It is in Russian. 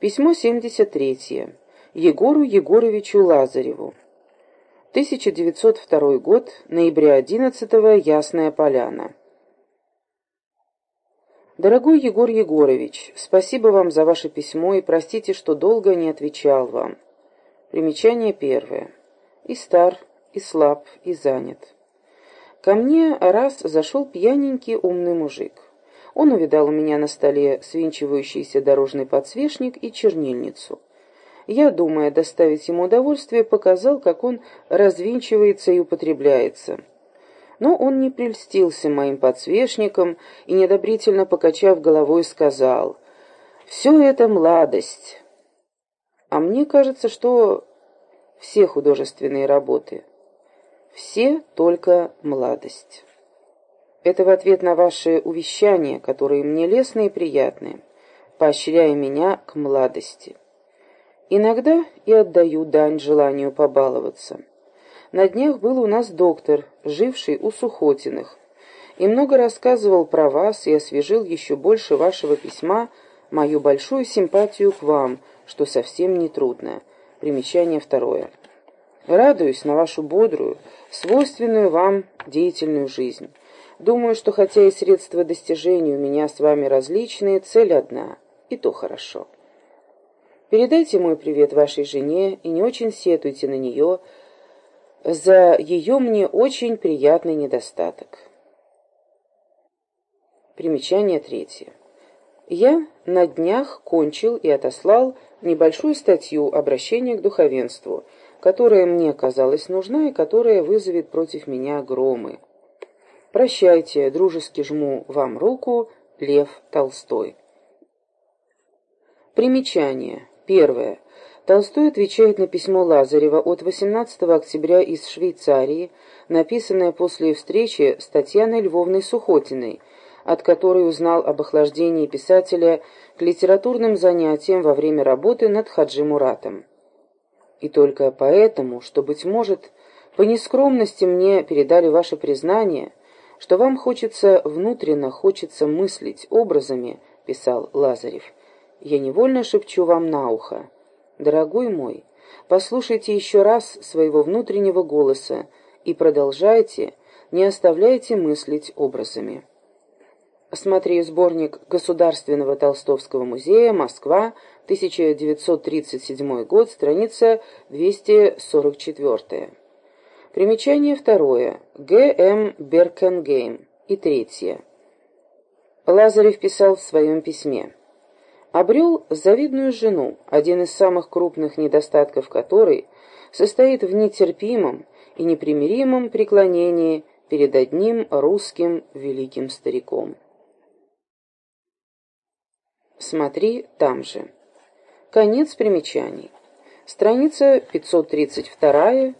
Письмо 73. Егору Егоровичу Лазареву. 1902 год, ноября 11 -го, Ясная Поляна. Дорогой Егор Егорович, спасибо вам за ваше письмо и простите, что долго не отвечал вам. Примечание первое. И стар, и слаб, и занят. Ко мне раз зашел пьяненький умный мужик. Он увидал у меня на столе свинчивающийся дорожный подсвечник и чернильницу. Я, думая доставить ему удовольствие, показал, как он развинчивается и употребляется. Но он не прельстился моим подсвечником и, недобрительно покачав головой, сказал, «Все это младость». А мне кажется, что все художественные работы, все только младость. Это в ответ на ваши увещания, которые мне лестны и приятны, поощряя меня к младости. Иногда и отдаю дань желанию побаловаться. На днях был у нас доктор, живший у Сухотиных, и много рассказывал про вас и освежил еще больше вашего письма мою большую симпатию к вам, что совсем не трудно. Примечание второе. Радуюсь на вашу бодрую, свойственную вам деятельную жизнь. Думаю, что хотя и средства достижения у меня с вами различные, цель одна, и то хорошо. Передайте мой привет вашей жене и не очень сетуйте на нее за ее мне очень приятный недостаток. Примечание третье. Я на днях кончил и отослал небольшую статью обращения к духовенству, которая мне казалась нужна и которая вызовет против меня громы. Прощайте, дружески жму вам руку, Лев Толстой. Примечание. Первое. Толстой отвечает на письмо Лазарева от 18 октября из Швейцарии, написанное после встречи с Татьяной Львовной Сухотиной, от которой узнал об охлаждении писателя к литературным занятиям во время работы над Хаджи Муратом. И только поэтому, что, быть может, по нескромности мне передали ваше признание, что вам хочется внутренно, хочется мыслить образами, писал Лазарев. Я невольно шепчу вам на ухо. Дорогой мой, послушайте еще раз своего внутреннего голоса и продолжайте, не оставляйте мыслить образами. Смотри сборник Государственного Толстовского музея, Москва, 1937 год, страница 244. Примечание второе. Г. М. Беркенгейм. И третье. Лазарев писал в своем письме. Обрел завидную жену, один из самых крупных недостатков которой состоит в нетерпимом и непримиримом преклонении перед одним русским великим стариком. Смотри там же. Конец примечаний. Страница 532